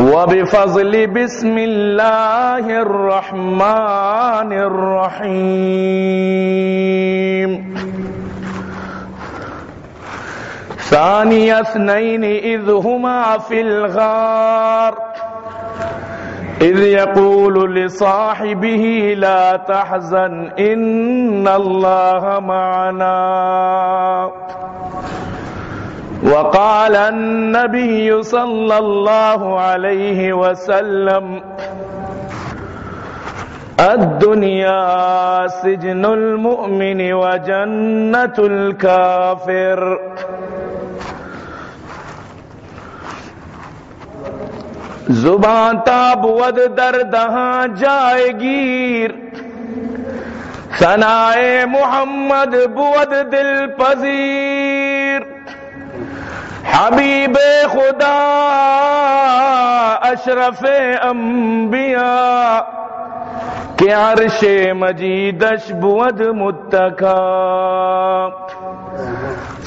وبفضل بسم الله الرحمن الرحيم. ثاني اثنين إذ هما في الغار. إذ يقول لصاحبه لا تحزن إن الله معنا. وقال النبي صلى الله عليه وسلم الدنيا سجن المؤمن وجنة الكافر. زبان تاب ود دردہاں جائے گیر۔ سنائے محمد بود دل پذیر۔ حبیب خدا اشرف انبیاء کہ عرش مجیدش بود متکا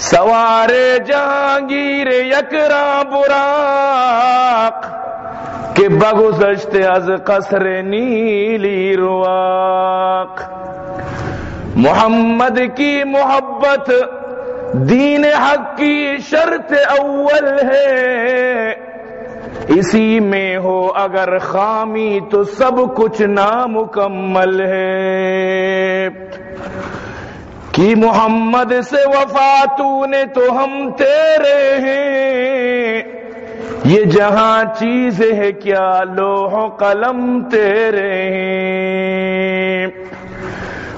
سوار جہانگیر یکرا براق کہ بگزشت از قصر نیلی رواق محمد کی محبت دین حق کی شرط اول ہے۔ اسی میں ہو اگر خامی تو سب کچھ نامکمل ہے۔ کہ محمد سے وفا تو نے تو ہم تیرے ہیں۔ یہ جہاں چیز ہے کیا لوح قلم تیرے ہیں۔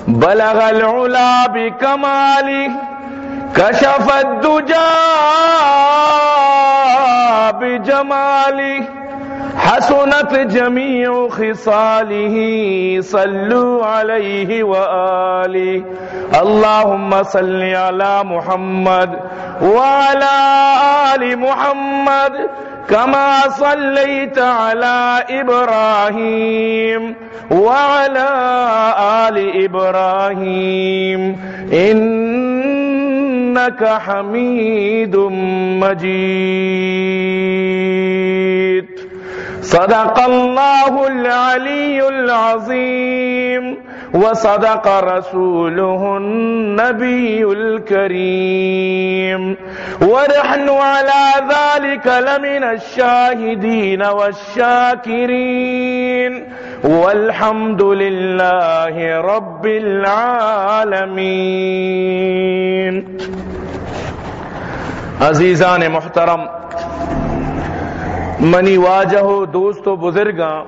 بلغ العلا بکمالی۔ کشف الدجا بجمالی حسنت جميع خصاله، صلوا عليه وآله اللهم صل على محمد وعلى آل محمد كما صليت على إبراهيم وعلى آل إبراهيم إنك حميد مجيد. صدق الله العلي العظيم. وصدق رسوله النبي الكريم. ونحن على ذلك لمن الشاهدين والشاكرين. والحمد لله رب العالمين. عزیزان محترم، منی واجہ دوست و بزرگاں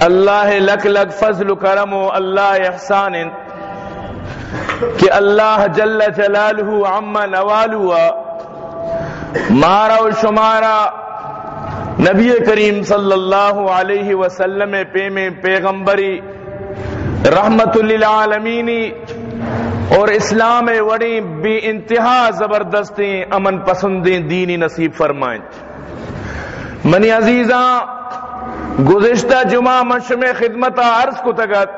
اللہ لک لک فضل و کرم و اللہ احسان کہ اللہ جل جلالہ عم نوالوا مارا و شمارا نبی کریم صلی اللہ علیہ وسلم پیم پیغمبری رحمت للعالمینی اور اسلام وڑی بھی انتہا زبردستی امن پسندیں دینی نصیب فرمائیں۔ منی عزیزاں گزشتہ جمعہ مشم خدمت عرض کو تگت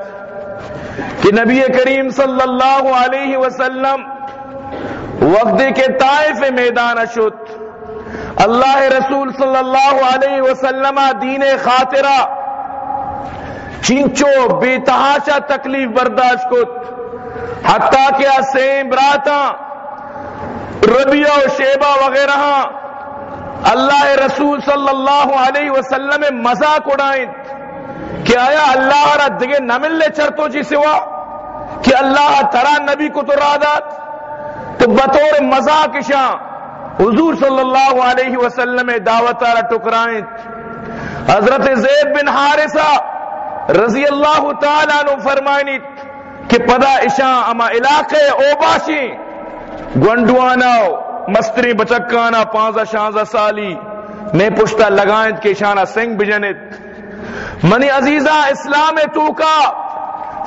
کہ نبی کریم صلی اللہ علیہ وسلم وقت کے طائف میدان اشت اللہ رسول صلی اللہ علیہ وسلم دین خاطرہ چینچو بے تحاشا تکلیف برداشت کت، حتیٰ کہ سیم براتا ربیہ و شیبہ وغیرہ اللہ رسول صلی اللہ علیہ وسلم مذاق اڑائیں کہ آیا اللہ را دگے نہ ملنے چرتو جی سوا؟ کہ اللہ ترا نبی کو تو رادات تو بطور مذاق شاہ حضور صلی اللہ علیہ وسلم دعوت را ٹکرائیں۔ حضرت زید بن حارثہ رضی اللہ تعالیٰ عنہ فرمائنی کہ پدا اشاں اما علاقے اوباشی گونڈواناو مستری بچکانا، پانزہ شانزہ سالی میں پشتہ لگائیں کہ شانہ سنگ بجنت۔ منی عزیزہ، اسلام تو کا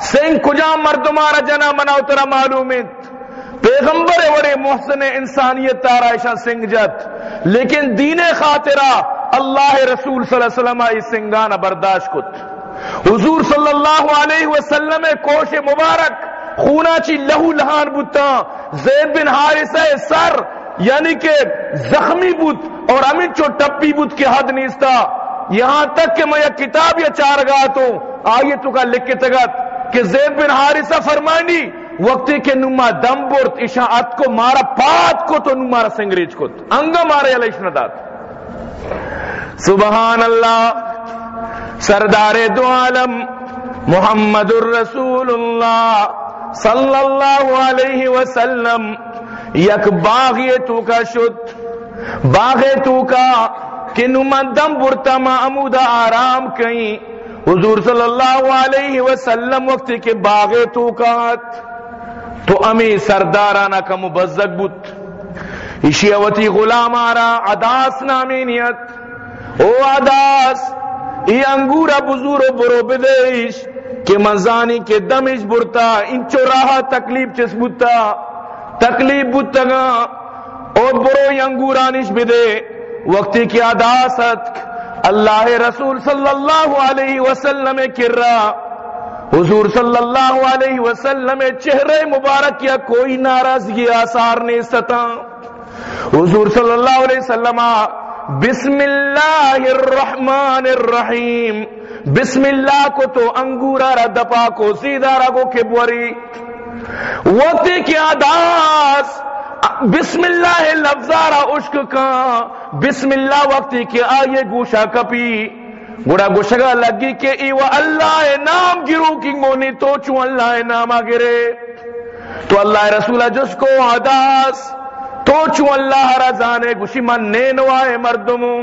سنگ کجا مردمارا جنا منا اترا معلومت۔ پیغمبر وڑے محسن انسانیت تارا سنگ جت۔ لیکن دین خاطرہ اللہ رسول صلی اللہ علیہ وسلم اس سنگانا برداشت کت۔ حضور صلی اللہ علیہ وسلم کوش مبارک خونا چی لہو لہان بوتا۔ زید بن حارثہ سر یعنی کہ زخمی بوت اور امین چو ٹپی بوت کی حد نیستا یہاں تک کہ میں یہ کتاب یا چار گا تو آئیے تو کا لکھ کے تگت کہ زید بن حارثہ فرمانی وقتی کے نما دم برت اشا ات کو مارا، پات کو تو نمارا سنگریج کو۔ انگا مارا علیہ ندات سبحان اللہ، سردار دو عالم محمد الرسول اللہ صلی اللہ علیہ وسلم۔ یک باغ تو کا شد باغ تو کا کہ نمدم برتا ما آرام کہیں حضور صلی اللہ علیہ وسلم وقت کے باغ تو کات تو امی سردارانہ کا مبزق بت اشیاوتی غلام آرا عداس نامی نیت۔ او عداس ای انگورا بزور و برو بدیش، کہ منزانی کے دمش برتا، انچو راہا تکلیف چس بتا تکلیف بتا گا او برو انگورانش بدے وقتی کی عداست اللہ رسول صلی اللہ علیہ وسلم کر حضور صلی اللہ علیہ وسلم چہرے مبارک کیا کوئی ناراضگی آثار نہیں ستا۔ حضور صلی اللہ علیہ وسلم بسم اللہ الرحمن الرحیم۔ بسم اللہ کو تو انگورا را دپا کو، سیدھا رگو کے بوری وقتی کی عداس بسم اللہ لفظارا عشق کا، بسم اللہ وقتی کی آئے گوشا کپی۔ گڑا گوشگا لگی کہ ای و اللہ نام گرو کی مونی تو چو اللہ نام گرے تو اللہ رسول جس کو عداس تو چو اللہ رضانے گوشی من نینوائے مردمو۔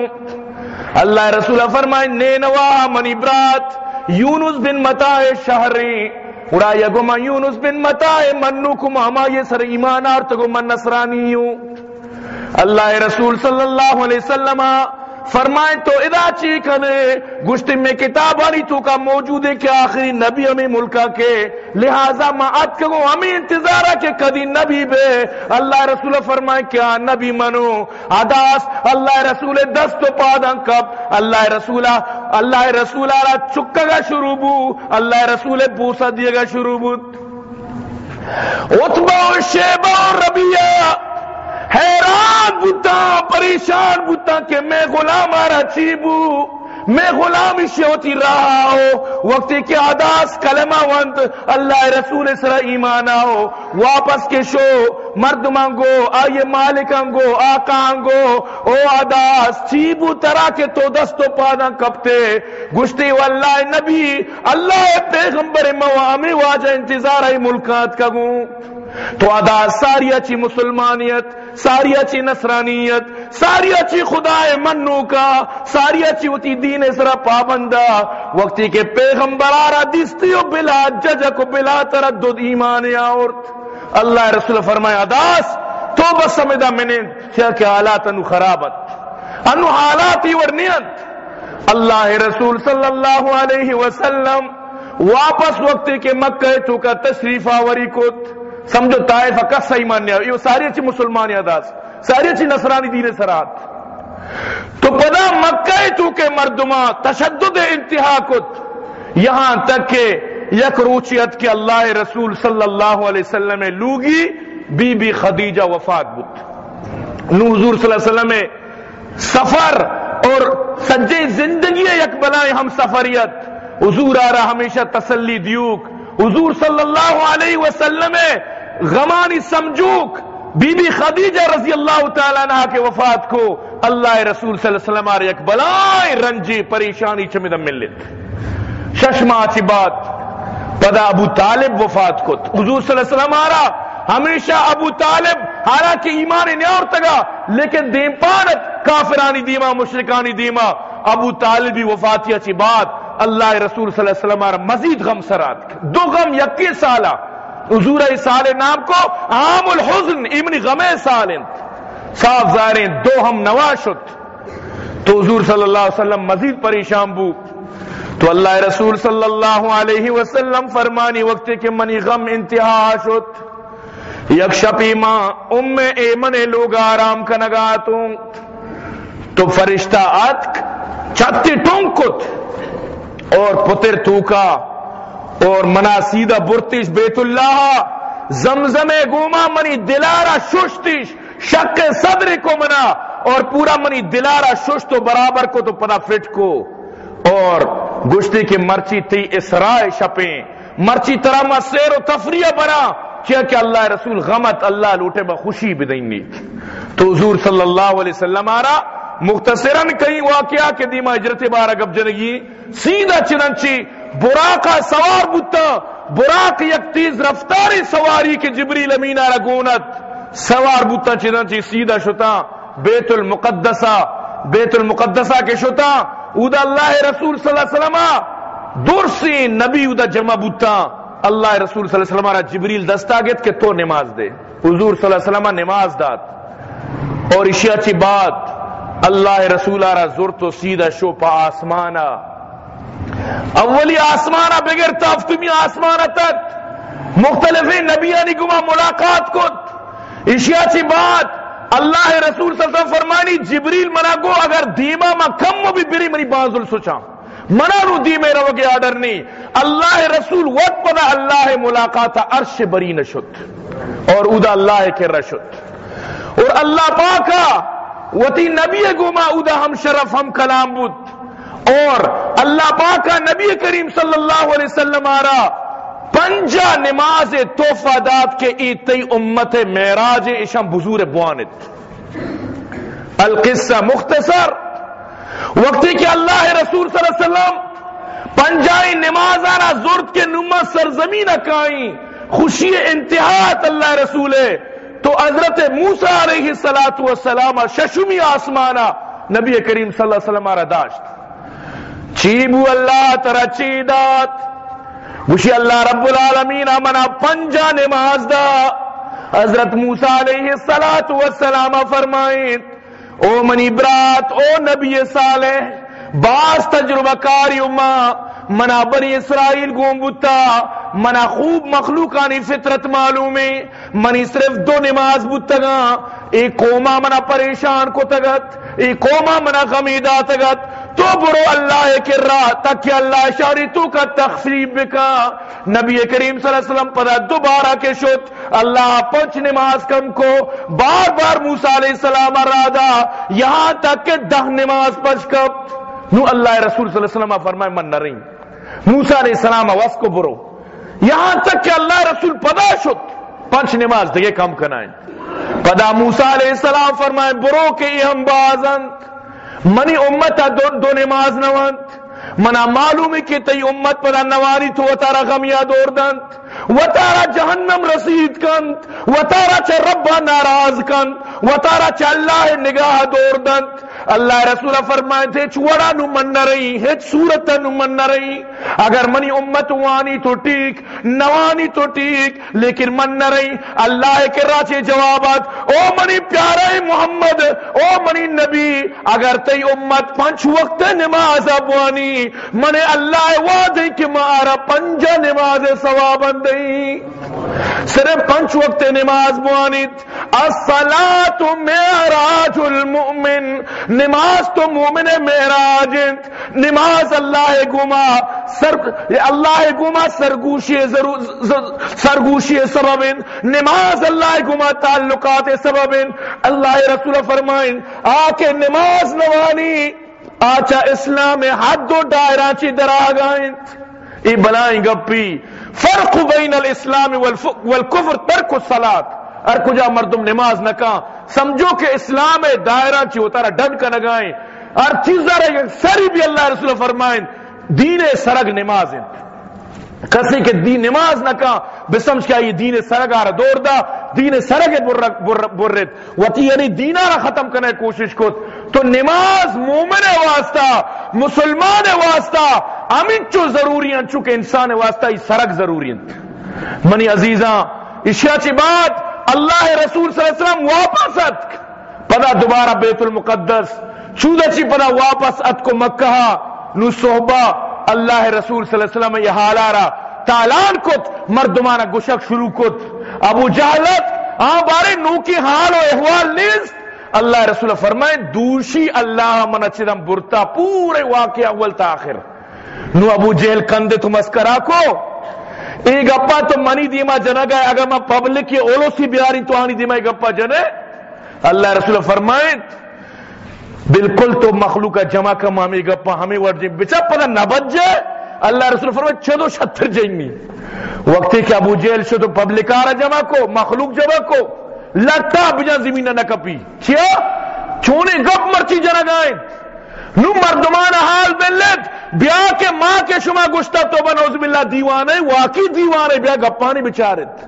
اللہ رسول فرمائے نینوا من ابرات یونس بن متاع شہری۔ اڑا یگو من یونس بن متاع منوکم ہما یہ سر ایمان آرتگو من نصرانیوں اللہ رسول صلی اللہ علیہ وسلم فرمائیں تو ادا چی کنے گشتی میں کتاب آنی تو کا موجود ہے کہ آخری نبی ہمیں ملکہ کے۔ لہذا ما ات کگو ہمیں انتظارہ کے کدی نبی بے۔ اللہ رسول فرمائیں کیا نبی منو۔ عداس اللہ رسول دست و پادن کب۔ اللہ رسول اللہ رسول آرہ چکا گا شروع بو۔ اللہ رسول بوسا دیے گا شروع بو۔ اتبا و شیبہ و ربیہ حیران بوتا، پریشان بوتا کہ میں غلام آرہ چیبو میں غلام اسے ہوتی رہا ہو وقتی کے عداس کلمہ وند، اللہ رسول سر ایمان آو واپس کے شو، مرد مانگو، آئیے مالکانگو آقانگو او عداس چیبو ترا کے تو دستو پانا کپتے۔ گشتی واللہ نبی، اللہ پیغمبر موامی واجہ انتظار آئی ملکات کا گوں۔ تو ادا ساری اچھی مسلمانیت، ساری اچھی نصرانیت، ساری اچھی خدا منو کا، ساری اچھی ہوتی دین سرا پابندہ۔ وقتی کے پیغمبر آرہ دستی و بلا ججک و بلا تردد ایمان آورت۔ اللہ رسول فرمائے، اداس تو بس سمدہ میں نے کیا کہ حالات انو خرابت، انو حالاتی ورنیت۔ اللہ رسول صلی اللہ علیہ وسلم واپس وقتی کے مکہ تو کا تشریف آوری کت۔ سمجھو طائف کس ایمان نہیں یہ ساری اچھی مسلمان یاداس ساری اچھی نصرانی دین سرات۔ تو پدا مکہ تو کے مردمہ، تشدد انتہا کت۔ یہاں تک کہ یک روچیت کے اللہ رسول صلی اللہ علیہ وسلم لوگی بی بی خدیجہ وفات بت۔ نو حضور صلی اللہ علیہ وسلم سفر اور سجے زندگی یک بلائیں ہم سفریت۔ حضور آ رہا ہمیشہ تسلی دیوک۔ حضور صلی اللہ علیہ وسلم غمانی سمجھوک بی بی خدیجہ رضی اللہ تعالیٰ عنہ کے وفات کو اللہ رسول صلی اللہ علیہ وسلم آرے ایک بلائیں رنجی، پریشانی چمیدم مل ششما چی بات، پدا ابو طالب وفات کو۔ حضور صلی اللہ علیہ وسلم آرہ ہمیشہ ابو طالب، حالانکہ ایمان نیار تگا، لیکن دیم پانت، کافرانی دیما، مشرکانی دیما، ابو طالب بھی وفاتیہ چی بات۔ اللہ رسول صلی اللہ علیہ وسلم مزید غم سرات دو غم یکی سالہ حضور سال نام کو عام الحزن ابن غم سال صاف ظاہریں دو ہم نواشت تو حضور صلی اللہ علیہ وسلم مزید پریشان بو۔ تو اللہ رسول صلی اللہ علیہ وسلم فرمانی وقت کے منی غم انتہا شد۔ یک شپی ماں، ام ایمن لوگ آرام کا نگاتوں تو فرشتہ اتک چھتی ٹونکت اور پتر توکا اور منا سیدہ برتش بیت اللہ زمزم گوما منی دلارا ششتش شک صدر کو منا اور پورا منی دلارا شش تو برابر کو تو پنا فٹ کو۔ اور گشتی کی مرچی تھی اسرائے شپیں۔ مرچی طرح میں سیر و تفریح بنا، کیا کہ اللہ رسول غمت، اللہ لوٹے با خوشی گی تو حضور صلی اللہ علیہ وسلم آرا مختصراً کئی واقعہ کے دیما اجرت بارہ گب جنگی سیدھا چننچی براقا سوار بتا براق یک تیز رفتاری سواری کے جبریل امینہ رگونت سوار بتا چننچی سیدھا شتا، بیت المقدسہ بیت المقدسہ کے شتا. اودا اللہ رسول صلی اللہ علیہ وسلم دور سے نبی اودا جمع بوتا اللہ رسول صلی اللہ علیہ وسلم جبریل دستا گت کہ تو نماز دے. حضور صلی اللہ علیہ وسلم نماز داد. اور اشیاء چی بات اللہ رسول را زور تو سیدھا شو پا آسمانا. اولی آسمانا بغیر تافتمی آسمانا تک. مختلف نبیانی گما ملاقات کت اشیاء چی بات. اللہ رسول صلی اللہ علیہ وسلم فرمانی، جبریل منا گو، اگر دیما ما کم بھی بری منی بازل سوچا. منا رو دیمے رو کے آڈر نہیں اللہ رسول وقت پدا اللہ ملاقات عرش بری نشد. اور ادا اللہ کے رشد. اور اللہ پاکا وتی نبی گما ادا ہم شرف ہم کلام بود۔ اور اللہ پاکا نبی کریم صلی اللہ علیہ وسلم آرا پنجا نماز توفہ داد کے ایتی امت معراج اشم بزور بوانت۔ القصہ مختصر، وقتی کہ اللہ رسول صلی اللہ علیہ وسلم پنجائی نماز زرد کے نما سرزمین اکائیں خوشی انتہات اللہ رسول۔ ہے تو حضرت موسیٰ علیہ السلام ششمی آسمانا نبی کریم صلی اللہ علیہ وسلم آرہ داشت. چیبو اللہ ترہ چیدات. وشی اللہ رب العالمین منا پنجا نماز دا. حضرت موسیٰ علیہ السلام فرمائیں او منی برات، او نبی صالح، باس تجربہ کاری اما منا بنی اسرائیل گوم بتا منا خوب مخلوقانی فطرت معلوم ہے منی صرف دو نماز بتگا ایک قوما منا پریشان کو تگت، ایک قوما منا غمیدہ تگت۔ تو برو اللہ کے راہ تک اللہ شاری تو کا تخفیب بکا۔ نبی کریم صلی اللہ علیہ وسلم پدا دوبارہ کے شد اللہ پنچ نماز کم کو۔ بار بار موسیٰ علیہ السلام رادا یہاں تک کہ دہ نماز پچ کب۔ نو اللہ رسول صلی اللہ علیہ وسلم فرمائے، من نہ رہی موسیٰ علیہ السلام آواز کو برو۔ یہاں تک کہ اللہ رسول پدا شد۔ پنچ نماز دگے کم کنائیں پدا موسیٰ علیہ السلام فرمائے برو کہ یہ ہم بازند منی امت دو, دو نماز نوانت منا معلوم ہے کہ تی امت پدا نواری تو اتارا غمیا دور دنت وطارا جہنم رسید کنت وطارا چا ربا ناراض کنت وطارا چا اللہ نگاہ دور دنت اللہ رسول فرمائے تھے چوڑا نو من نہ رہی، ہیچ صورت نو من نہ رہی۔ اگر منی امت وانی تو ٹھیک، نوانی تو ٹھیک، لیکن من نہ رہی۔ اللہ کے راچے جوابات، او منی پیارے محمد، او منی نبی، اگر تی امت پنچ وقت نماز ابوانی من اللہ وعدے کہ مارا پنجا نماز ثواب اندئی صرف پنچ وقت نماز بوانیت الصلاة معراج المؤمن۔ نماز تو مومن معراج۔ نماز اللہ گما سر اللہ گما سرگوشی سرگوشی سبب۔ نماز اللہ گما تعلقات سبب۔ اللہ رسول فرمائن آ کے نماز نوانی۔ آچا اسلام حد و دائرہ چی دراغائن ای بلائیں گپی فرق بین الاسلام والکفر ترک الصلاة۔ ار کجا مردم نماز نہ نکا سمجھو کہ اسلام دائرہ چی ہوتا رہا ڈن کا نگائیں ار چیز رہے سری بھی اللہ رسول فرمائیں۔ دین سرگ نماز ہیں کسی کے دین نماز نہ کہا بسمج کیا یہ دین سرگ آرہ دور دا، دین سرگ بررت وطی یعنی دینہ رہ ختم کرنے کوشش کو تو نماز مومن واسطہ، مسلمان واسطہ امین چو ضروری ہیں چونکہ انسان واسطہ یہ سرگ ضروری ہیں منی عزیزاں، اشیاء چی بات اللہ رسول صلی اللہ علیہ وسلم واپس ات۔ پدا دوبارہ بیت المقدس، چودہ چی پدا واپس ات کو مکہ، نو صحبہ اللہ رسول صلی اللہ علیہ وسلم یہ حالارا تالان کت، مردمانہ گشک شروع کت. ابو جہلت آن ہاں بارے نو کی حال و احوال نیز. اللہ رسول فرمائے، دوشی اللہ من چدم برتا، پورے واقعہ اول تا آخر. نو ابو جہل کندے تو مسکرا کو. ای گپا تو منی دیما جنا گئے اگر میں پبلک یہ اولو سی بیاری تو آنی دیما گپا جنے اللہ رسول فرمائے بالکل تو مخلوق کا جمع کا مامی گپا ہمیں ورجی بچا پتہ نہ بچ جائے اللہ رسول فرمائے چھدو شتر جائیں گی وقتی کہ ابو جیل شو تو پبلک آرہ جمع کو، مخلوق جمع کو۔ لگتا بجا زمین نہ کپی۔ چیا چونے گپ مرچی جنا گائیں نو مردمان حال بلت بیا کے ماں کے شما گشتا تو بنوز باللہ دیوانے، واقعی دیوانے، بیا گپانی بچارت۔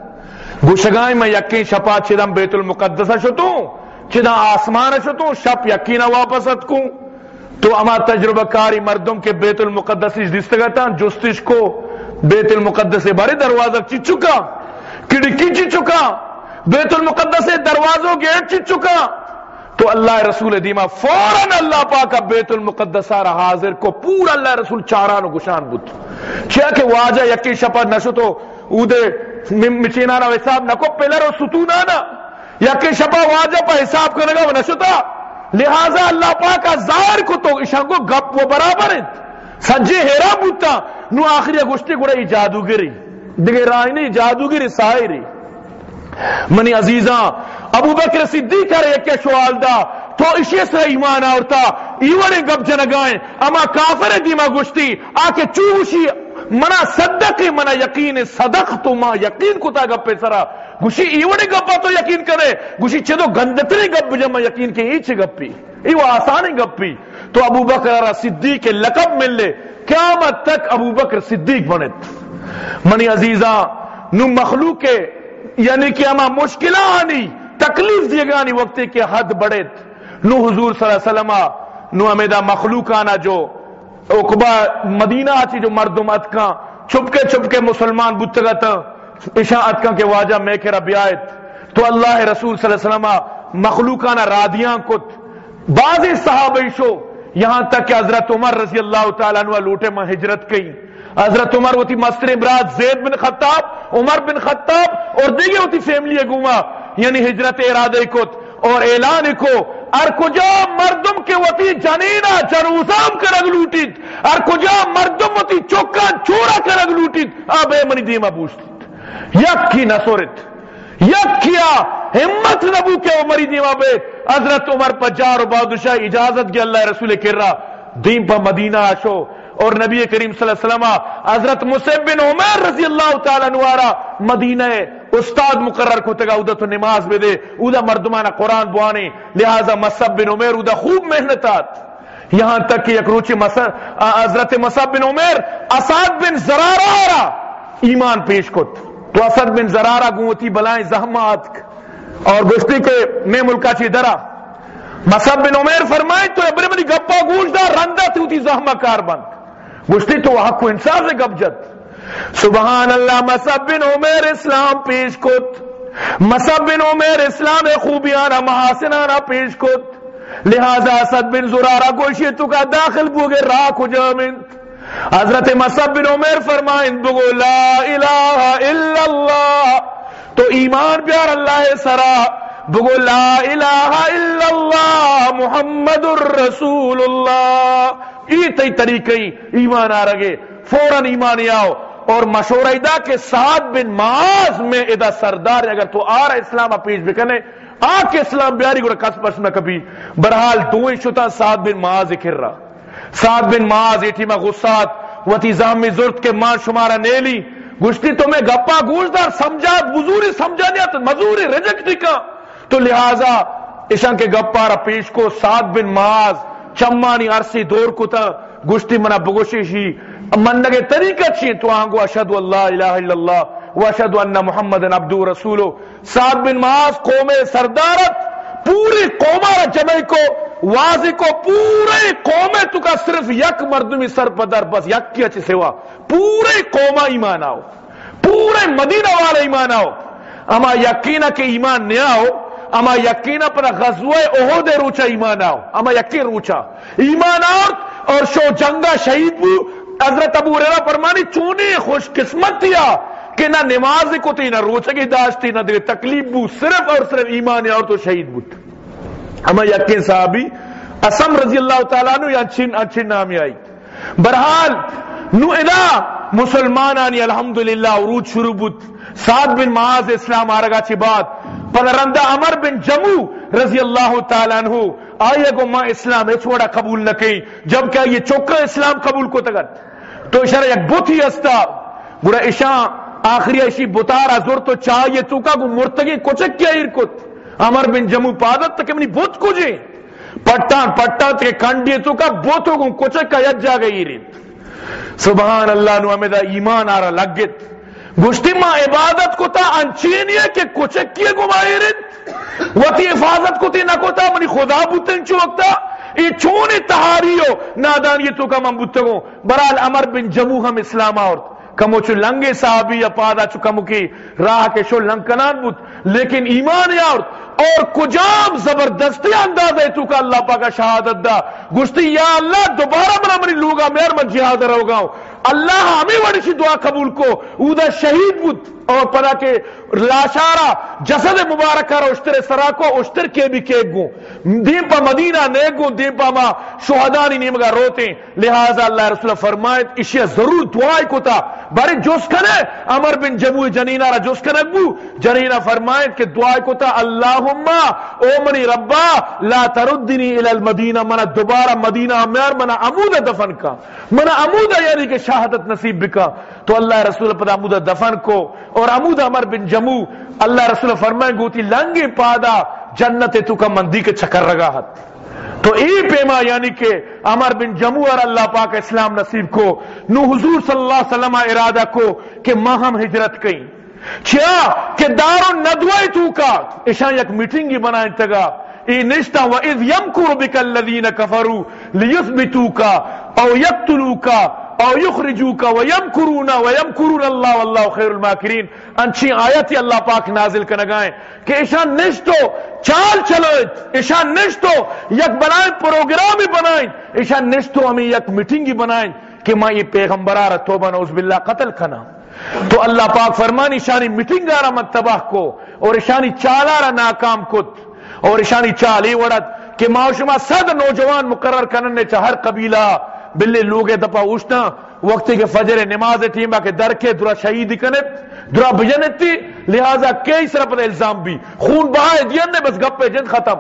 گوشگائیں میں یقین شپا چدم بیت المقدسہ شتوں چدا آسمان شتوں شپ یقینا واپس اتکوں تو اما تجربہ کاری مردم کے بیت المقدس دستگتا جستش کو بیت المقدس بارے دروازہ چی چکا، کڑکی چی چکا، بیت المقدس دروازوں گیٹ چی چکا۔ تو اللہ رسول دیما فوراً اللہ پاک بیت المقدس رہا حاضر کو پورا اللہ رسول چارانو گشان بود۔ چیا کہ واجہ یکی شپا نشو تو اودے مچینانا و حساب نکو پلر و ستونانا۔ یکی شپا واجہ پا حساب کرنگا و نشو تا لہذا اللہ پاک ظاہر کو تو اشان کو گپ و برابر ہیں۔ سجے ہیرا بوتا، نو آخری گشتی گوڑا ای جادوگری۔ دیگه رای نہیں، جادوگری سائری منی عزیزاں، ابو بکر صدیق کرے ایک سوال دا۔ تو اسی سے ایمان آورتا۔ ایوانے گب جنگائیں۔ اما کافر دیما گشتی آکے چوشی، منا صدقی منا یقین، صدق تو ما یقین کتا گپ پہ سرا۔ گوشی ایوانے گپا تو یقین کرے گوشی چدو گندتری گپ جمع یقین کے ایچ گپی ایو آسانی گپی تو ابو بکر صدیق لقب مل لے قیامت تک ابو بکر صدیق بنت منی عزیزاں نو مخلوق کے یعنی کہ اما مشکلہ آنی تکلیف دیے گانی وقتی کے حد بڑھت نو حضور صلی اللہ علیہ وسلم نو امیدہ مخلوق آنا جو اقبا مدینہ آتی جو مردم اتکاں چھپکے چھپکے مسلمان بتگت اشاں اتکاں کے واجہ میں کے ربی آیت۔ تو اللہ رسول صلی اللہ علیہ وسلم مخلوقانا رادیاں کت۔ بعض صحابہ شو، یہاں تک کہ حضرت عمر رضی اللہ تعالیٰ عنہ لوٹے میں ہجرت کی حضرت عمر ہوتی مستر امراد زید بن خطاب، عمر بن خطاب، اور دیگے ہوتی فیملی گوما۔ یعنی ہجرت ارادے کت۔ اور اعلان کو، ار کجا مردم کے وتی جنینا جروزام کرگ لوٹید ار کجا مردم وتی چوکا چورا کرگ لوٹید آب اے منی دیما بوشتید یک کی نصورت یک کیا ہمت نبو کے عمری دیما بے حضرت عمر پجار و بادشاہ اجازت گیا اللہ رسول کر رہا دین پا مدینہ آشو۔ اور نبی کریم صلی اللہ علیہ وسلم، حضرت مصعب بن عمر رضی اللہ تعالی نوارا مدینہ استاد مقرر کو تگا اودا تو نماز بے دے۔ اودا مردمانہ قرآن بوانے۔ لہذا مصعب بن عمر اودا خوب محنتات۔ یہاں تک کہ یک روچی حضرت مصعب بن عمر اساد بن زرارہ ایمان پیش کت۔ تو اسد بن زرارہ گوتی بلائیں زحمات اور گشتی کے میں ملکہ چی درہ۔ مصعب بن عمر فرمائے تو ابری منی گپا گوش دا، رندہ تھی ہوتی زحمہ کار بند گشتی تو حق کو انسان سے گپ جت۔ سبحان اللہ مصعب بن عمر اسلام پیش کت۔ مصعب بن عمر اسلام خوبیانا محاسنانا پیش کت۔ لہذا اسد بن زرارہ گوشی تو کا داخل بوگے راہ کو جامنت حضرت مصعب بن عمر فرمائن بگو لا الہ الا اللہ۔ تو ایمان بیار اللہ سرا۔ بگو لا الہ الا اللہ، محمد الرسول اللہ۔ ای تی طریقی ایمان آ رگے فوراً ایمان آؤ۔ اور مشورہ ادا کہ سعد بن معاذ میں ادا سردار اگر تو آ رہا اسلام پیش بکنے آ کے اسلام بیاری گوڑا کس پس میں کبھی۔ برحال دوئیں شتا سعد بن معاذ اکر رہا سعد بن معاذ، ایٹھی میں غصات وطی زامی زرد کے ماں شمارا نیلی۔ گشتی تمہیں گپا گوشدار سمجھا بزوری سمجھا نہیں تو مزوری، رجک ٹکا تو لہذا اشان کے گپا را پیش کو سعد بن معاذ، چمانی عرصی دور کو تا، گشتی منا بگوشی شی۔ من نگے طریقہ چی تو آنگو اشہد اللہ الہ الا اللہ و اشہد ان محمد عبدو رسولو۔ سعد بن معاذ قوم سردارت، پوری قومہ جمعی کو واضح کو پورے قومے تو کا صرف یک مردمی سر پدر بس یک کی اچھی سوا۔ پورے قومہ ایمان آؤ۔ پورے مدینہ والا ایمان آؤ۔ اما یقینہ کہ ایمان نیا ہو اما یقینا پر غزوہ احد روچا ایمان آو اما یقین روچا ایمان آو اور شو جنگا شہید بو۔ حضرت ابو ریرہ فرمانی چونی خوش قسمت تیا کہ نہ نماز کو تھی، نہ روچا کی داشتی نہ دے تکلیف بو، صرف اور صرف ایمان اور تو شہید بوت اما یقین صحابی اسم رضی اللہ تعالیٰ نو یا اچھن اچھن نامی آئی۔ برحال نو ادا مسلمان آنی الحمدللہ عروج شروع بوت سعد بن معاذ اسلام آرگا چی بات۔ پدرندہ عمر بن جمو رضی اللہ تعالیٰ عنہ آئیے گو ماں اسلام ہے چھوڑا قبول نہ کئی۔ جبکہ یہ چوکا اسلام قبول کو تگت تو اشارہ یک بوت ہی استا گوڑا اشاں آخری اشی بوتارا زور تو چاہیے چوکا گو مرتگی کچھ کیا ارکت عمر بن جمو پادت تک منی بوت کو جی۔ پٹان پٹان تک کانڈیے چوکا بوتو گو کچھ کا ید جا گئی رید سبحان اللہ نو ہمیں دا ایمان آرہ لگت گشتی ما عبادت کو تا انچینی ہے کہ کچھ کیے گمائی رد وطی حفاظت کو تی نکو تا، منی خدا بوتن چو وقتا ای چونی تہاریو نادان یہ تو کا من بوتگو برال عمر بن جمو ہم اسلام آورت کمو چو لنگے صحابی یا پادا چو کمو کی راہ کے شو لنکنان بوت لیکن ایمان یا یاورت اور کجام زبردستی انداز ہے تو کا اللہ پاک شہادت دا۔ گشتی یا اللہ، دوبارہ منا منی لوگا میر من جہاد رو گاؤں۔ اللہ ہمیں وڑی دعا قبول کو۔ اودا شہید بود۔ اور پدا کے لاشارا جسد مبارکہ رو اشتر سرا کو اشتر کے بھی کے گو دیم پا مدینہ نے گو دیم پا ما شہدانی نیمگا روتے لہذا اللہ رسول فرمائے اشیاء ضرور دعائی کو تا۔ بارے جوس کنے عمر بن جموع جنینہ را جوس کنے گو جنینہ فرمائے کہ دعائی کو تا، اللہم او منی ربا، لا تردنی الى المدینہ، منا دوبارہ مدینہ امیر منا عمود دفن کا۔ منا عمود یعنی کہ شہادت نصیب بکا۔ تو اللہ رسول پر عمود دفن کو اور عمود عمر بن جمو، اللہ رسول فرمائے گوتی لنگی پادا، جنت تو کا مندی کے چکر رگا ہت تو ای پیما یعنی کہ عمر بن جمو اور اللہ پاک اسلام نصیب کو، نو حضور صلی اللہ علیہ وسلم ارادہ کو کہ ماہم ہجرت کئی چیا کہ دارو ندوائی تو کا اشان یک میٹنگی بنائیں تگا۔ ای نشتا و اذ یمکر بک الذین کفروا لیثبتوک او یقتلوک او یخرجوک و یمکرون و یمکرون اللہ واللہ خیر الماکرین۔ انچی آیتی اللہ پاک نازل کنگائیں کہ ایشان نشتو، چال چلوئت ایشان نشتو، یک بنائیں، پروگرامی بنائیں۔ ایشان نشتو ہمیں یک میٹنگی بنائیں کہ میں یہ پیغمبر پیغمبرار توبہ، نعوذ باللہ، قتل کنا تو اللہ پاک فرمانی شانی میٹنگ آرہ متباہ کو اور شانی چالارہ ناکام کت۔ اور شانی چالی وڑت کہ معاشمہ صد نوجوان مقرر کرنے چاہ ہر قبیلہ بلے لوگے دپا اوشنا، وقتی کے فجر نماز ٹیمہ کے در کے درہ شہید کنت درا بجنت تھی، لہذا کئی سر پر الزام بھی۔ خون بہائے دین نے، بس گپ جن ختم۔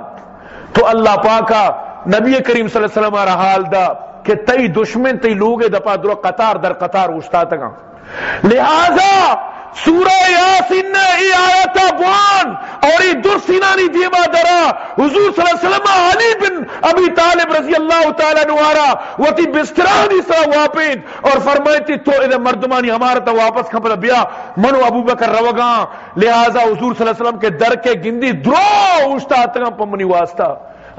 تو اللہ پاکا نبی کریم صلی اللہ علیہ وسلم آرہ حال دا کہ تئی دشمن، تئی لوگے دپا درا قطار در قطار اوشتا تگا لہذا سورہ یاسین نے ای آیتا بوان اور ای در سینانی دیما درا حضور صلی اللہ علیہ وسلم علی بن ابی طالب رضی اللہ تعالی نوارا وہ تی بسترانی سا واپین اور فرمائی تھی تو ادھے مردمانی ہمارا تا واپس کھپتا بیا منو ابو بکر روگاں لہذا حضور صلی اللہ علیہ وسلم کے در کے گندی درو اوشتا آتگا پمنی واسطہ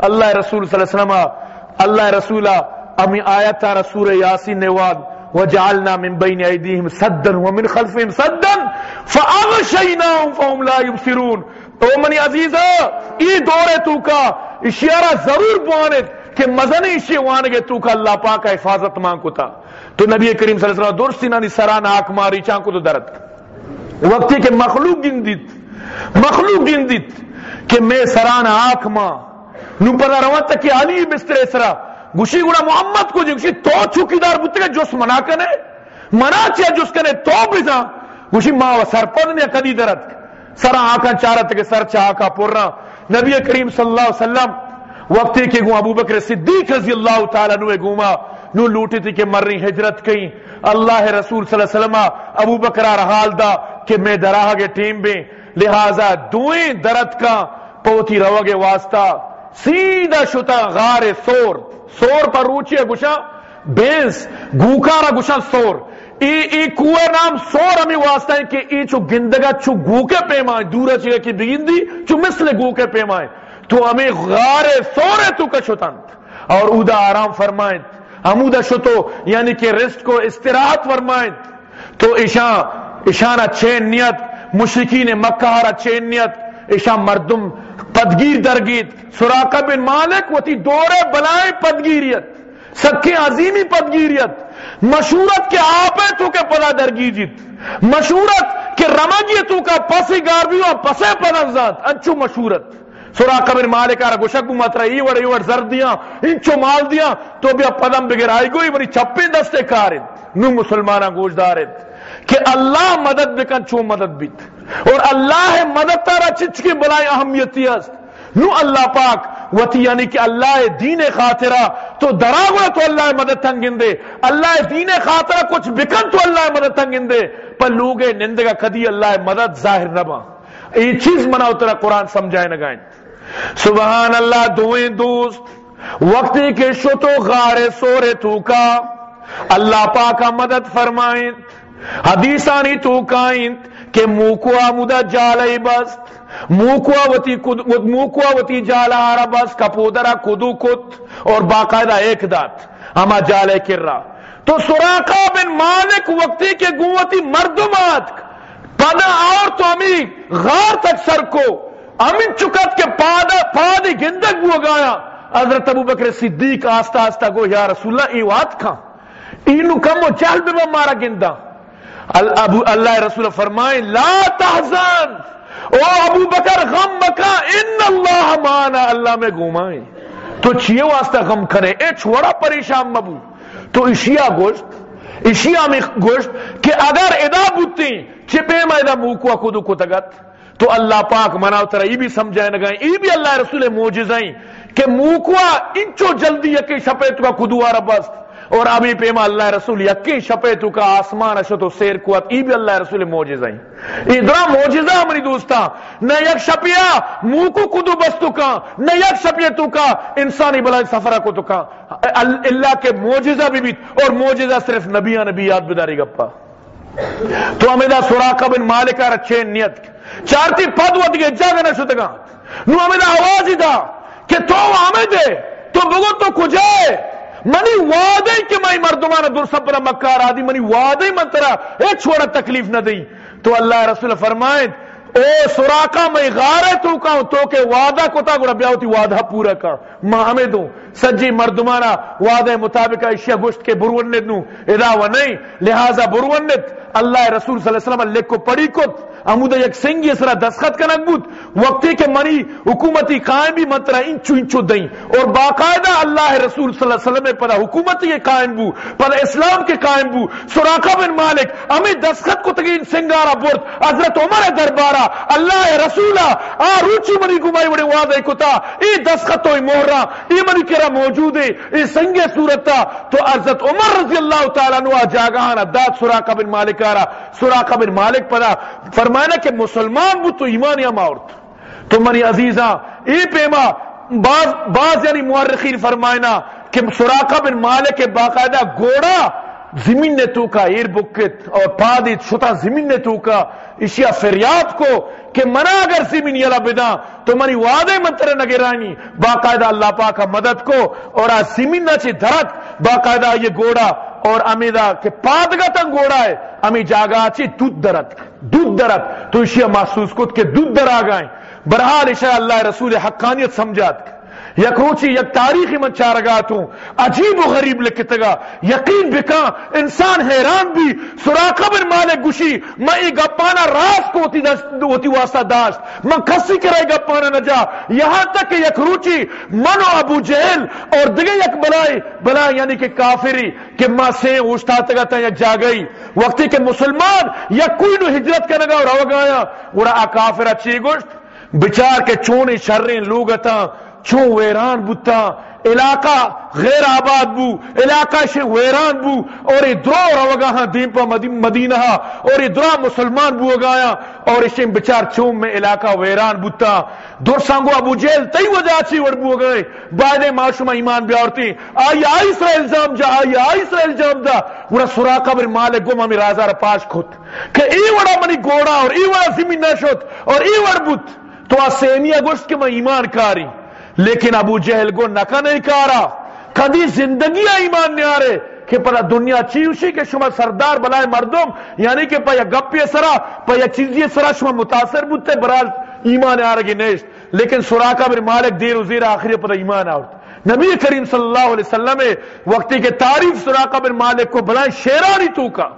اللہ رسول صلی اللہ علیہ وسلم اللہ رسولہ امی آیتا رسول یاسین نواد وجعلنا من بين ايديهم سدا ومن خلفهم سدا فاغشيناهم فهم لا يبصرون۔ تو منی عزیزا ای دور تو کا اشیارہ ضرور بواند کہ مزن اشی وانگے تو کا اللہ پاک حفاظت مان کو تھا تو نبی کریم صلی اللہ علیہ وسلم دور سینانی سران آنکھ ماری چاں کو تو درد۔ وقتی کہ مخلوق گندیت مخلوق گندیت کہ میں سران آنکھ ماں۔ نو پر روان تک کہ علی بستر اسرا گوشی گوڑا محمد کو جی گوشی تو چوکی دار بوتے گا جس منا کنے منا چیا جس کنے تو بزا گوشی ماں و سر پد نیا کدی درد۔ سر آکا چارت کے سر چا آکا پورنا۔ نبی کریم صلی اللہ علیہ وسلم وقتی کہ گو ابو بکر صدیق رضی اللہ تعالی نوے گوما، نو لوٹی تھی کہ مر رہی ہجرت کئی اللہ رسول صلی اللہ علیہ وسلم ابو بکرہ رحال دا کہ میں دراہ گے ٹیم بے لہذا دوئیں درد کا پوتی روگے واسطہ۔ سیدھا شتا غار سور۔ سور پر روچی ہے گشا بیس گوکارا گشا سور۔ ای کوئے نام سور ہمیں واسطہ ہے کہ ای چو گندگا چو گوکے پیمائیں دورا چیئے کی بگندی چو مثل گوکے پیمائیں تو ہمیں غار سور ہے تو کچھتانت اور اودا آرام فرمائیں ہمودا شتو یعنی کہ رسٹ کو استراحت فرمائیں تو اشان اشان اچھے نیت، مشرکین مکہ ہر اچھے نیت۔ اشان مردم پدگیر درگیت۔ سراقہ بن مالک وہ تھی دور بلائیں پدگیریت۔ سکے عظیمی پدگیریت۔ مشورت کے آپ جی ہے تو کہ پدا درگی جیت۔ مشورت کے رمجی تو کا پسی گاربی اور پسے پنزات انچو مشورت۔ سراقہ بن مالک آرہ گوشک بو مطرح ای وڑ ای وڑ زرد دیا انچو مال دیا تو بھی اب پدم بگر آئی گوئی بنی چپیں دستے کارن نو مسلمانہ گوش دارت کہ اللہ مدد بکن چو مدد بیت۔ اور اللہ مدد تارا چچ کی بلائیں اہمیتی است۔ نو اللہ پاک، وتی یعنی کہ اللہ دین خاطرہ، تو دراغنا تو اللہ مدد تنگن دے۔ اللہ دین خاطرہ کچھ بکن تو اللہ مدد تنگن دے۔ پر لوگے نندگا کدی اللہ مدد ظاہر نبا یہ چیز منا اترا قرآن سمجھائے نگائیں سبحان اللہ، دوئیں دوست، وقتی کے شتو غار سورے تو کا۔ اللہ پاکا مدد فرمائیں۔ حدیثانی تو کائیں کہ موکوا مدہ جالائی بست موکوا وتی موکوا وتی جالا آرا بس کپودرا کدو کت اور باقاعدہ ایک دات، ہما جالے کر رہا تو سراقہ بن مالک وقتی کے گوتی مردمات پدا اور تو امی غار تک سر کو، امن چکت کے پادا پادی گندگ وہ گایا۔ حضرت ابو بکر صدیق آستا آستا گو، یا رسول اللہ، ای وات کھا اینو کم و چہل بے مارا گندہ۔ ابو اللہ رسول فرمائے لا تحزن۔ او ابو بکر، غم بکا ان اللہ مانا، اللہ میں گھومائیں تو چیئے واسطہ غم کرے اے چھوڑا پریشان مبو تو اشیاء گوشت، اشیاء میں گوشت کہ اگر ادا بوتی چپے میں ادا موکوا کدو کتگت تو اللہ پاک منا اترا یہ بھی سمجھائے نہ نگائیں یہ بھی اللہ رسول موجزائیں کہ موکوا انچو جلدی یکی شپے تو کا کدو آرہ بست اور ابھی پیما اللہ رسول یقین شپے تو کا آسمان اشو تو سیر قوت ای بھی اللہ رسول موجزہ ہی ادرا موجزہ ہماری دوستا، نہ یک شپیا منہ کو کدو بستو کا، نہ یک شپیا تو کا، انسانی بلائی سفرہ کو تو کا۔ اللہ کے موجزہ بھی بھی اور موجزہ صرف نبیہ نبیات بداری گپا۔ تو ہمیں دا سراقہ بن مالکہ رچے نیت۔ چارتی پد ود گئے جاگہ نہ شدگا نو ہمیں دا آواز ہی دا کہ تو ہمیں دے، تو بگو تو کجائے منی وعدے کہ میں مردمان در سپر مکہ را دی، منی وعدے من ترا اے چھوڑا تکلیف نہ دی تو اللہ رسول فرمائیں او سراقہ میں غارے تو کہوں، تو کہ وعدہ کو تا گڑا بیاوتی وعدہ پورا کا ماں ہمیں دوں۔ سجی مردمانہ وعدہ مطابق اشیاء گشت کے بروند نو ادا و نہیں، لہذا بروند اللہ رسول صلی اللہ علیہ وسلم لکھ کو پڑی کت امودہ یک سنگی اسرا دستخط کنک بود، وقتی کہ منی حکومتی قائم بھی مطرح انچو انچو دیں، اور باقاعدہ اللہ رسول صلی اللہ علیہ وسلم پر حکومتی کے قائم بو، پر اسلام کے قائم بو، سراقہ بن مالک امی دستخط کو تگین سنگارا برد، حضرت عمر دربارہ، اللہ رسولہ، آ روچی منی گمائی بڑے وعدہ کتا ای دستخط ہوئی مہرہ ای منی کرا موجود ہے ای سنگ صورت تو حضرت عمر رضی اللہ تعالیٰ نوا جاگانا داد سراقہ بن مالک آرہ سراقہ بن مالک پدا فرمانا کہ مسلمان بود تو ایمان یا مورت تو منی عزیزاں ای پیما بعض, بعض یعنی مورخین فرمائنا کہ سراقہ بن مالک باقاعدہ گوڑا زمین نے تو ایر بکت، اور پادی چھتا زمین نے تو کا فریاد کو کہ منا اگر زمین یلا بدا، تو منی وعدے منتر نگرانی باقاعدہ اللہ پاک کا مدد کو، اور آج زمین نہ چی دھرت باقاعدہ یہ گوڑا، اور امیدہ کہ پادگا تن گوڑا ہے، امی جاگا چی دودھ درت دودھ درت تو اشیاء محسوس کت کہ دودھ در آگائیں برحال اشیاء اللہ رسول حقانیت سمجھات۔ یک روچی یک تاریخی من چارگات ہوں عجیب و غریب لکتگا یقین بکا، انسان حیران بھی سراقہ بن مالک گوشی، میں ای گپانا راست کو ہوتی واسطہ داشت میں کسی کرے گپانا نجا یہاں تک کہ یک روچی من و ابو جہل اور دگے یک بلائی بلائی یعنی کہ کافری، کہ ماں سے اوشتا تگا تا یک جا گئی، وقتی کہ مسلمان یک کوئی نو ہجرت کرنگا اور رو گایا وڑا کافر اچھی گوشت؟ بچار کے چونی شرین لوگتا چون ویران بوتا، علاقہ غیر آباد بو، علاقہ شے ویران بو، اور درو روگا ہاں دین پا مدینہ، اور درا مسلمان بو گایا اور اسے بچار چون میں علاقہ ویران بوتا۔ دور سانگو ابو جیل تی وجہ اچھی وڑ بو گئے بعد معاشمہ ایمان بیارتی آئی آئی سر الزام جا، آئی آئی سر الزام دا۔ وڑا سراقہ بر مالک گو مامی رازار پاش کھت کہ ای وڑا منی گوڑا، اور ای وڑا زمین نشت اور ای وڑ بوت۔ تو آسینیہ گوشت کہ میں ایمان کاری۔ لیکن ابو جہل کو نکا نہیں کارا کدی زندگی ایمان نہیں آ رہے کہ پلا دنیا چیوشی کہ شما سردار بلائے مردم۔ یعنی کہ پا یا گپی سرا پا یا چیزی سرا شما متاثر بودتے برال ایمان آ رہی نیشت لیکن سوراخا بن مالک دیر وزیر آخری پر ایمان آؤٹ نبی کریم صلی اللہ علیہ وسلم وقتی کے تعریف سوراخا بن مالک کو بلائیں شیرانی تو کا۔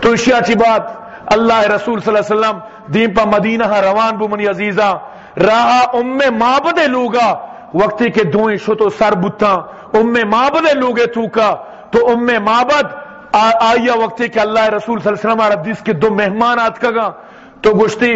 تو اشیاء اچھی بات اللہ رسول صلی اللہ علیہ وسلم دین پا مدینہ روان بو منی عزیزہ راہ ام مابد لوگا، وقتی کے دوئیں شتو سر بتا ام مابد لوگے تو کا تو ام مابد آیا وقتی کہ اللہ رسول صلی اللہ علیہ وسلم حدیث کے دو مہمان آت کگا تو گشتی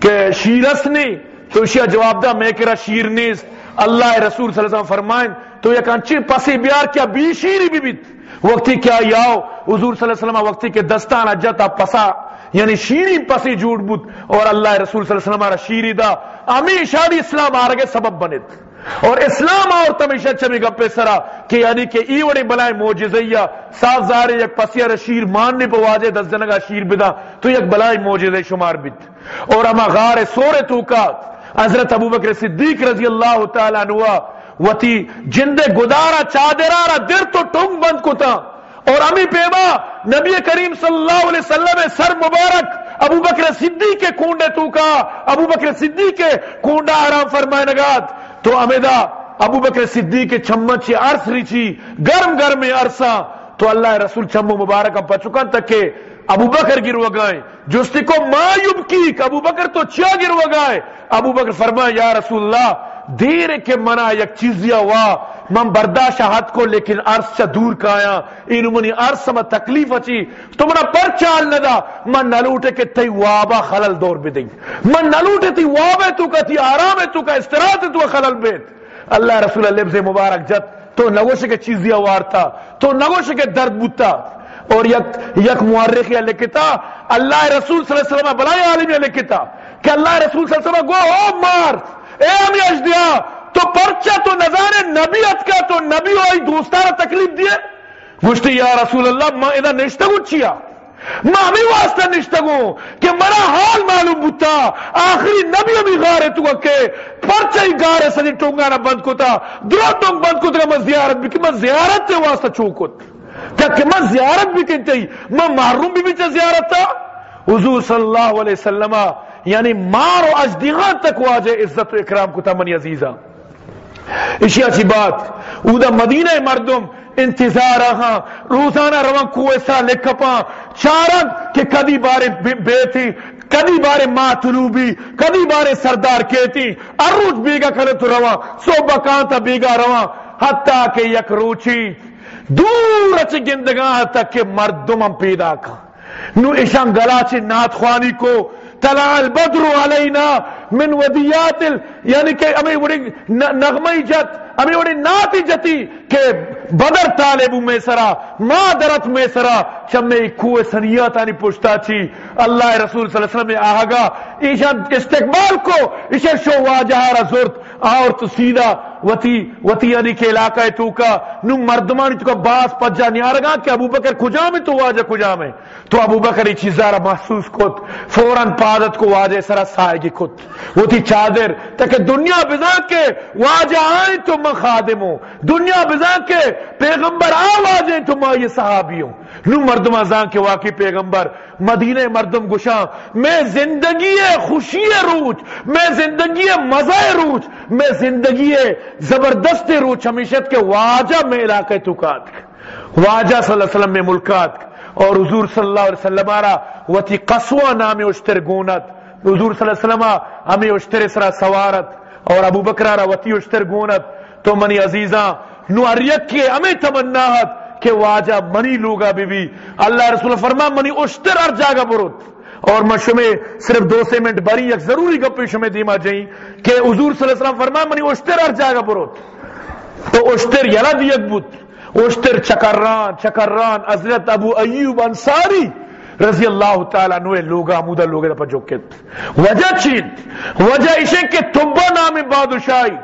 کہ شیرس نہیں تو اشیاء جواب دا میں کرا شیر نیز، اللہ رسول صلی اللہ علیہ وسلم فرمائیں تو یک انچی پسی بیار کیا بی شیری بھی بیت، وقتی کیا یاو، حضور صلی اللہ علیہ وسلم وقتی کے دستان اجتا پسا یعنی شیری پسی جھوٹ بود اور اللہ رسول صلی اللہ علیہ وسلم شیری دا امی شادی اسلام آرگے سبب بنت۔ اور اسلام اور تمیشہ چمی گپے سرا کہ یعنی کہ ای وڑی بلائے موجزیہ صاف ظاہر یک پسیر شیر ماننے پہ واجہ دس جنگا شیر بدا، تو یک بلائے موجزے شمار بیت اور اما غار سورے تو کا حضرت ابو بکر صدیق رضی اللہ تعالیٰ عنہ، وتی جند گدارا چادرارا در تو ٹنگ بند کو اور امی پیما نبی کریم صلی اللہ علیہ وسلم سر مبارک ابو بکر صدیق کے کونڈے تو کا، ابو بکر صدیق کے کونڈا آرام فرمائے نگات۔ تو امیدہ، ابو بکر صدیق کے چمچ عرص ریچی گرم گرم عرصہ۔ تو اللہ رسول چمو مبارک پچکا تک کہ ابو بکر گرو گائے جستی کو ما یبکی ابو بکر تو چیا گرو گائے ابو بکر فرمایا یا رسول اللہ دیر کے منا یک چیزیا وا، من برداشت ہاتھ کو لیکن عرص چا دور کا آیا۔ اینو منی عرص میں تکلیف اچی۔ تو منا پر چال ندا من نلوٹے کے تی وابا خلل دور بھی دیں من نلوٹے تی وابا تو کا تی آرام تو کا استراحت تو خلل بیت۔ اللہ رسول اللہ لبز مبارک جت۔ تو نگوش کے چیزیا وارتا تو نگوش کے درد بوتا۔ اور یک یک معرخ یا لکھتا۔ اللہ رسول صلی اللہ علیہ وسلم بلائی عالم یا لکھتا۔ کہ اللہ رسول صلی اللہ علیہ وسلم گو، او مار اے امی اجدیا تو پرچہ تو نظار نبیت کا، تو نبی ہوئی دوستارہ تکلیف دیے؟ گوشتی یا رسول اللہ ما ادھا نشتگو چیا؟ ما ہمیں واسطہ نشتگو کہ مرا حال معلوم بتا آخری نبی ہمیں غارے تو کہ پرچہ ہی گارے سنی ٹونگا نہ بند کتا درو ٹونگ بند کتا، میں زیارت بھی کہ میں زیارت سے واسطہ چوکت کہ میں زیارت بھی کہتے ہی، میں محروم بھی بھی چا زیارت تھا حضور صلی اللہ علیہ وسلم یعنی مار و اجدیغان تک واجہ عزت و اکرام کو تمنی عزیزہ اسی اچھی بات۔ اودا مدینہ مردم انتظار رہا روزانہ روان کوئے سا لکھپا چارن کہ کدی بارے بیتی کدی بارے ماں تلوبی، کدی بارے سردار کہتی اروج بیگا کرے تو روان سو بکان تا بیگا روان۔ حتیٰ کہ یک روچی۔ دور اچھ گندگاہ تک کہ مردم ہم پیدا کا نو اشان گلا چھ نات خوانی کو تلا البدر علینا من ودیات ال... یعنی کہ ہمیں بڑی نغمہ جت ہمیں بڑی ناتی جتی کہ بدر طالب میں سرا ما درت میں سرا چمے کوہ سنیات تانی پوچھتا چی اللہ رسول صلی اللہ علیہ وسلم میں آہگا، ایشان استقبال کو، ایشان شو واجہارا زورت اور تو سیدھا وتی وتی یعنی کے علاقہ ہے تو کا نو مردمانی تو کا باس پجا نہیں آرگا کہ ابو بکر کجا میں تو واجہ کجا میں؟ تو ابو بکر یہ چیزارا محسوس کت فوراں پادت کو واجہ سرا سائے کت۔ وہ تھی چادر تاکہ دنیا بزا کے واجہ آئیں تو میں خادم ہوں۔ دنیا بزا کے پیغمبر آوازیں تو میں یہ صحابی ہوں۔ نو مردم ازان کے واقعی پیغمبر، مدینہ مردم گشاں، میں زندگی خوشی روچ، میں زندگی مزہ روچ، میں زندگی زبردست روچ ہمیشت کے واجہ میں علاقہ تکات واجہ صلی اللہ علیہ وسلم میں ملکات اور حضور صلی اللہ علیہ وسلم آرہ وتی قصوہ نام اشتر گونت۔ حضور صلی اللہ علیہ وسلم ہمیں اشتر سرا سوارت۔ اور ابو بکرہ وتی اشتر گونت۔ تو منی عزیزاں، نو اریک کے ہمیں تمناہت کہ واجہ منی لوگا بی بی اللہ رسول فرما، منی اشتر ار جاگا بروت اور میں شمیں صرف دو سے منٹ بری یک ضروری گپی شمیں دیما جائیں کہ حضور صلی اللہ علیہ وسلم فرما، منی اشتر ار جاگا بروت تو اشتر یلا دیگ بود۔ اشتر چکران چکران، حضرت ابو ایوب انصاری رضی اللہ تعالیٰ نوے لوگا مودا لوگے دا پجوکت وجہ چین وجہ اسے کہ تبا نام بادشاہی۔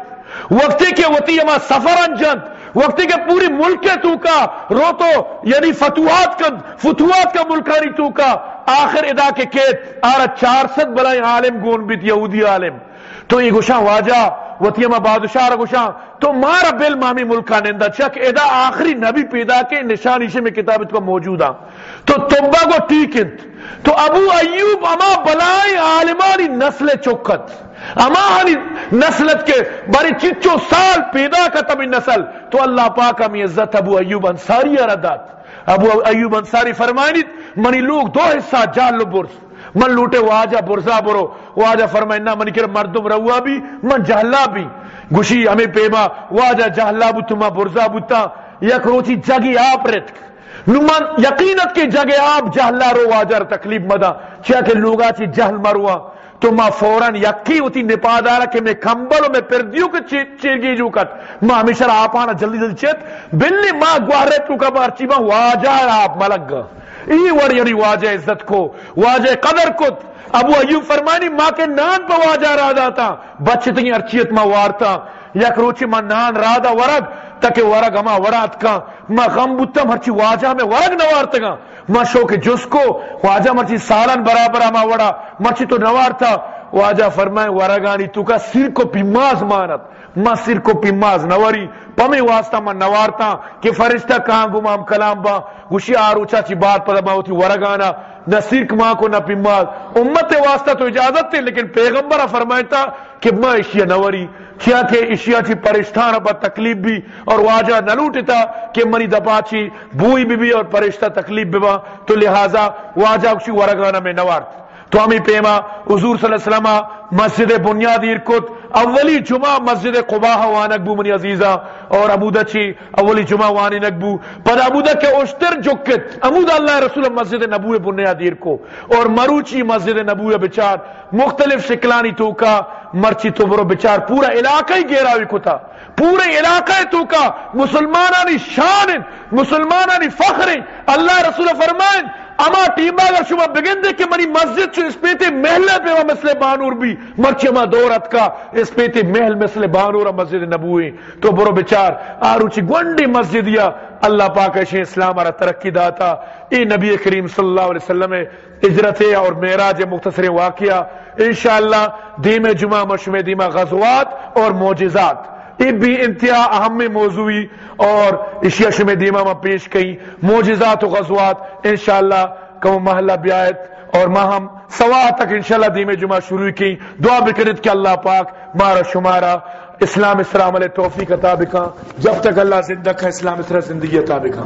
وقتی کے وطی اما سفر انجند۔ وقتی کے پوری ملک کے تو کا رو تو یعنی فتوحات کا فتوحات کا ملکانی تو کا۔ آخر ادا کے کیت، آرہ چار ست بلائیں عالم گون بیت یہودی عالم۔ تو یہ گوشاں واجہ، وطیمہ بادشاہ را گوشاں۔ تو مارا بل مامی ملکہ نندہ چک ادا آخری نبی پیدا کے نشان اسے میں کتابت کو موجودہ۔ تو تبا کو ٹیکنت تو ابو ایوب اما بلائیں عالمانی نسل چکت۔ اما ہنی نسلت کے بڑی چچو سال پیدا کا تب نسل، تو اللہ پاک ہمیں عزت ابو ایوب انصاری اردات ابو ایوب انصاری فرمائنیت منی لوگ دو حصہ جال لو برس۔ من لوٹے واجہ برزا برو۔ واجہ فرمائن نہ منی کر مردم روا بھی، من جہلا بھی۔ گوشی ہمیں پیما، واجہ جہلا بوتما برزا بوتا یک روچی جگی آپ رت۔ نمان یقینت کی جگہ آپ جہلا رو، واجہ تکلیف مدا۔ چیا کہ لوگا چی جہل مروا تو ما فوراً یکی ہوتی نپا دارا کہ میں کمبل میں پردیو کے چیرگی جو کت۔ ما ہمیشہ آپ آنا جلدی جلدی چیت۔ بلی ما گوارے تو کا بارچی ما واجہ آپ ملک۔ گا ای وڑی یعنی واجہ عزت کو، واجہ قدر کت ابو ایوب فرمانی ماں کے نان پہ واجہ را داتا۔ بچے تنگی ارچیت ما وارتا۔ یک روچی ما نان را دا ورگ۔ تاکہ ورگ ہما ورات کا، ما غم بوتم، ہرچی واجہ میں ورگ نوارتا گا۔ ما شوک جس کو، واجہ مرچی سالن برابر ہما وڑا مرچی تو نوارتا۔ واجہ فرمائے، ورگانی تو کا سر کو پیماز مانت۔ ما سر کو پیماز نواری۔ پمی واسطہ من نوارتا کہ فرشتہ کہاں گمام کلام با۔ گوشی آروچا چی بات پدا ما ہوتی ورگانا۔ نہ سرک ماں کو نہ پیماز۔ امت واسطہ تو اجازت تھی، لیکن پیغمبر فرمائتا کہ ما اشیاء نوری کیا کہ چی پرشتان پر تکلیف بھی اور واجہ نہ لوٹتا کہ منی دپا چی بوئی بھی بھی اور پرشتہ تکلیف بھی با تو لہذا واجہ اکشی ورگانہ میں نوارت تو ہمیں پیما، حضور صلی اللہ علیہ وسلم، مسجد بنیاد ارکت، اولی جمعہ مسجد قباہ وانک بو منی عزیزہ، اور ابودا چی اولی جمعہ وانی نکبو پد ابودا کے اشتر جکت امود اللہ رسول مسجد نبوی بنیاد ارکو، اور مروچی مسجد نبوی بچار، مختلف شکلانی تو کا مرچی تو برو بچار، پورا علاقہ ہی گیراوی کتا پورے علاقہ تو کا مسلمانانی شان، مسلمانانی فخر، اللہ رسول فرمائن اما ٹیما اگر شما بگن دے کہ منی مسجد چو اس پیتے محلے پہ وہ مثل بانور بھی، مرچی اما دورت کا اس پیتے محل مثل بانور مسجد نبوی۔ تو برو بچار، آروچی گونڈی مسجد یا اللہ پاک ایشی اسلام آرہ ترقی داتا۔ اے نبی کریم صلی اللہ علیہ وسلم اجرت اور معراج مختصر واقعہ۔ انشاءاللہ دیم جمعہ مشمع دیمہ غزوات اور معجزات۔ بھی انتہا اہم موضوعی اور اشیاء شم دیما میں پیش کئی موجزات و غزوات، انشاءاللہ کم محلہ بیایت اور ماہم سوا تک انشاءاللہ دیم جمعہ شروع کی دعا بکرت کہ اللہ پاک مارا شمارا اسلام اسلام علیہ توفیق عطا بکا۔ جب تک اللہ زندہ ہے اسلام اسلام زندگی عطا بکا۔